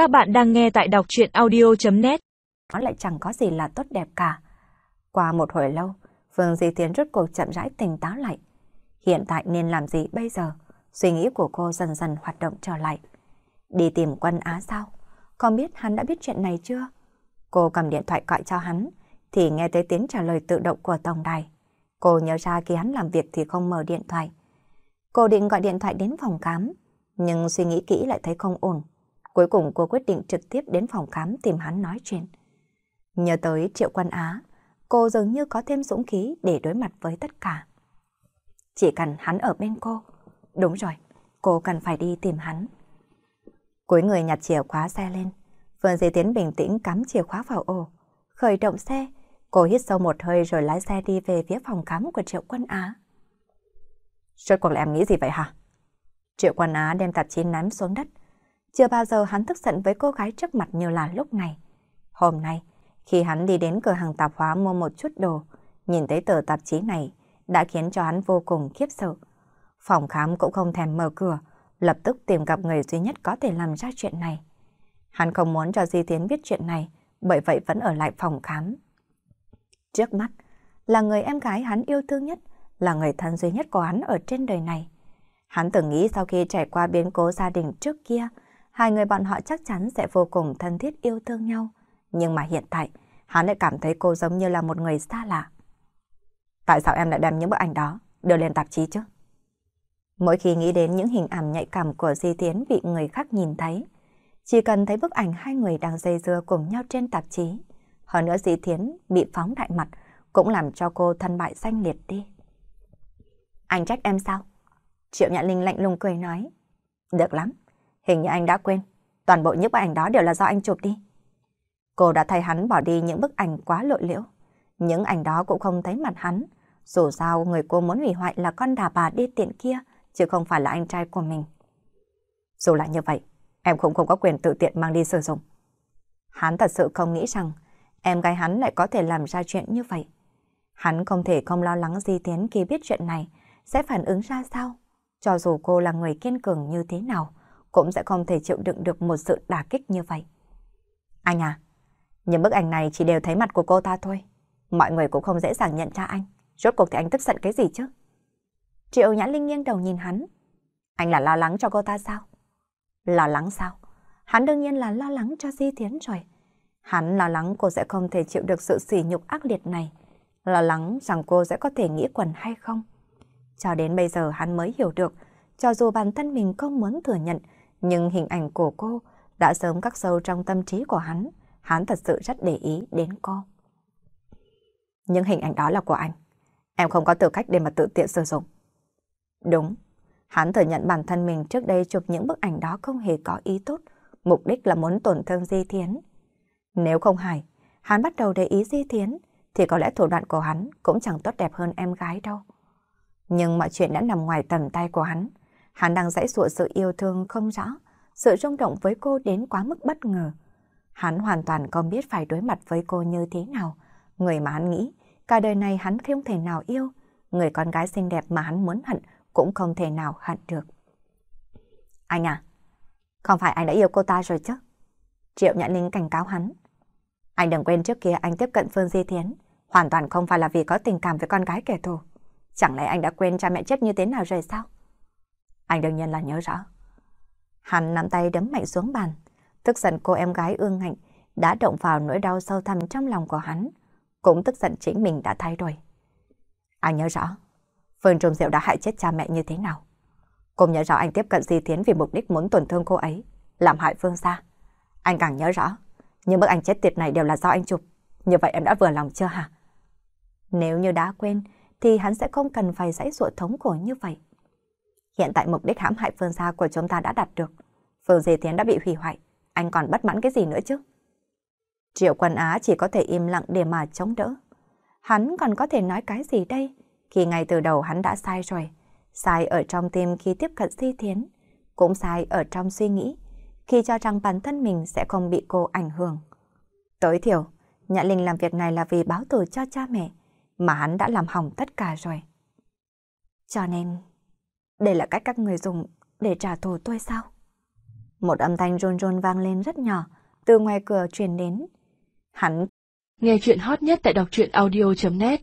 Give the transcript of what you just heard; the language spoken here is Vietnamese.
Các bạn đang nghe tại đọc chuyện audio.net Nó lại chẳng có gì là tốt đẹp cả. Qua một hồi lâu, Phương Di Tiến rốt cuộc chậm rãi tỉnh táo lại. Hiện tại nên làm gì bây giờ? Suy nghĩ của cô dần dần hoạt động trở lại. Đi tìm quân Á sao? Con biết hắn đã biết chuyện này chưa? Cô cầm điện thoại gọi cho hắn, thì nghe thấy tiếng trả lời tự động của tổng đài. Cô nhớ ra khi hắn làm việc thì không mở điện thoại. Cô định gọi điện thoại đến phòng khám, nhưng suy nghĩ kỹ lại thấy không ổn. Cuối cùng cô quyết định trực tiếp đến phòng khám tìm hắn nói chuyện. Nhớ tới Triệu Quân Á, cô dường như có thêm dũng khí để đối mặt với tất cả. Chỉ cần hắn ở bên cô. Đúng rồi, cô cần phải đi tìm hắn. Cuối người nhặt chìa khóa xe lên. Phương Di Tiến bình tĩnh cắm chìa khóa vào ổ. Khởi động xe, cô hít sâu một hơi rồi lái xe đi về phía phòng khám của Triệu Quân Á. Rốt cuộc là em nghĩ gì vậy hả? Triệu Quân Á đem tạp chí ném xuống đất. Chưa bao giờ hắn tức giận với cô gái trước mặt như là lúc này. Hôm nay, khi hắn đi đến cửa hàng tạp hóa mua một chút đồ, nhìn thấy tờ tạp chí này đã khiến cho hắn vô cùng khiếp sợ. Phòng khám cũng không thèm mở cửa, lập tức tìm gặp người duy nhất có thể làm ra chuyện này. Hắn không muốn cho Di Tiến biết chuyện này, bởi vậy vẫn ở lại phòng khám. Trước mắt là người em gái hắn yêu thương nhất, là người thân duy nhất của hắn ở trên đời này. Hắn từng nghĩ sau khi trải qua biến cố gia đình trước kia, hai người bọn họ chắc chắn sẽ vô cùng thân thiết yêu thương nhau. Nhưng mà hiện tại, hắn lại cảm thấy cô giống như là một người xa lạ. Tại sao em lại đem những bức ảnh đó đưa lên tạp chí chứ? Mỗi khi nghĩ đến những hình ảnh nhạy cảm của Di Tiến bị người khác nhìn thấy, chỉ cần thấy bức ảnh hai người đang dây dưa cùng nhau trên tạp chí, hơn nữa Di Tiến bị phóng đại mặt cũng làm cho cô thân bại danh liệt đi. Anh trách em sao? Triệu Nhã Linh lạnh lùng cười nói. Được lắm, hình như anh đã quên. Toàn bộ những bức ảnh đó đều là do anh chụp đi. Cô đã thay hắn bỏ đi những bức ảnh quá lộ liễu. Những ảnh đó cũng không thấy mặt hắn. Dù sao người cô muốn hủy hoại là con đà bà đi tiện kia, chứ không phải là anh trai của mình. Dù là như vậy, em cũng không có quyền tự tiện mang đi sử dụng. Hắn thật sự không nghĩ rằng em gái hắn lại có thể làm ra chuyện như vậy. Hắn không thể không lo lắng Di Tiến khi biết chuyện này sẽ phản ứng ra sao. Cho dù cô là người kiên cường như thế nào, cũng sẽ không thể chịu đựng được một sự đả kích như vậy. Anh à, những bức ảnh này chỉ đều thấy mặt của cô ta thôi. Mọi người cũng không dễ dàng nhận ra anh. Rốt cuộc thì anh tức giận cái gì chứ? Triệu Nhã Linh nghiêng đầu nhìn hắn. Anh là lo lắng cho cô ta sao? Lo lắng sao? Hắn đương nhiên là lo lắng cho Di Thiến rồi. Hắn lo lắng cô sẽ không thể chịu được sự sỉ nhục ác liệt này. Lo lắng rằng cô sẽ có thể nghĩ quần hay không. Cho đến bây giờ hắn mới hiểu được, cho dù bản thân mình không muốn thừa nhận, nhưng hình ảnh của cô đã sớm cắt sâu trong tâm trí của hắn. Hắn thật sự rất để ý đến cô. Những hình ảnh đó là của anh. Em không có tư cách để mà tự tiện sử dụng. Đúng. Hắn thừa nhận bản thân mình trước đây chụp những bức ảnh đó không hề có ý tốt, mục đích là muốn tổn thương Di Thiến. Nếu không hài, hắn bắt đầu để ý Di Thiến, thì có lẽ thủ đoạn của hắn cũng chẳng tốt đẹp hơn em gái đâu. Nhưng mọi chuyện đã nằm ngoài tầm tay của hắn. Hắn đang dãy dụa sự yêu thương không rõ, sự rung động với cô đến quá mức bất ngờ. Hắn hoàn toàn không biết phải đối mặt với cô như thế nào. Người mà hắn nghĩ, cả đời này hắn không thể nào yêu. Người con gái xinh đẹp mà hắn muốn hận cũng không thể nào hận được. Anh à, không phải anh đã yêu cô ta rồi chứ? Triệu Nhã Ninh cảnh cáo hắn. Anh đừng quên trước kia anh tiếp cận Phương Di Thiến, hoàn toàn không phải là vì có tình cảm với con gái kẻ thù. Chẳng lẽ anh đã quên cha mẹ chết như thế nào rồi sao? Anh đương nhiên là nhớ rõ. Hắn nắm tay đấm mạnh xuống bàn. Tức giận cô em gái ương ngạnh đã động vào nỗi đau sâu thẳm trong lòng của hắn. Cũng tức giận chính mình đã thay đổi. Anh nhớ rõ. Phương Trung Diệu đã hại chết cha mẹ như thế nào. Cũng nhớ rõ anh tiếp cận Di Thiến vì mục đích muốn tổn thương cô ấy, làm hại Phương gia. Anh càng nhớ rõ, những bức ảnh chết tiệt này đều là do anh chụp. Như vậy em đã vừa lòng chưa hả? Nếu như đã quên, thì hắn sẽ không cần phải dãy ruột thống khổ như vậy. Hiện tại mục đích hãm hại Phương gia của chúng ta đã đạt được. Phương Di Thiến đã bị hủy hoại, anh còn bất mãn cái gì nữa chứ? Triệu Quân Á chỉ có thể im lặng để mà chống đỡ. Hắn còn có thể nói cái gì đây? Khi ngay từ đầu hắn đã sai rồi. Sai ở trong tim khi tiếp cận Di Thiến. Cũng sai ở trong suy nghĩ. Khi cho rằng bản thân mình sẽ không bị cô ảnh hưởng. Tối thiểu, Nhã Linh làm việc này là vì báo thù cho cha mẹ. Mà hắn đã làm hỏng tất cả rồi. Cho nên, đây là cách các người dùng để trả thù tôi sao? Một âm thanh rôn rôn vang lên rất nhỏ, từ ngoài cửa truyền đến. Hắn nghe chuyện hot nhất tại đọc truyện audio.net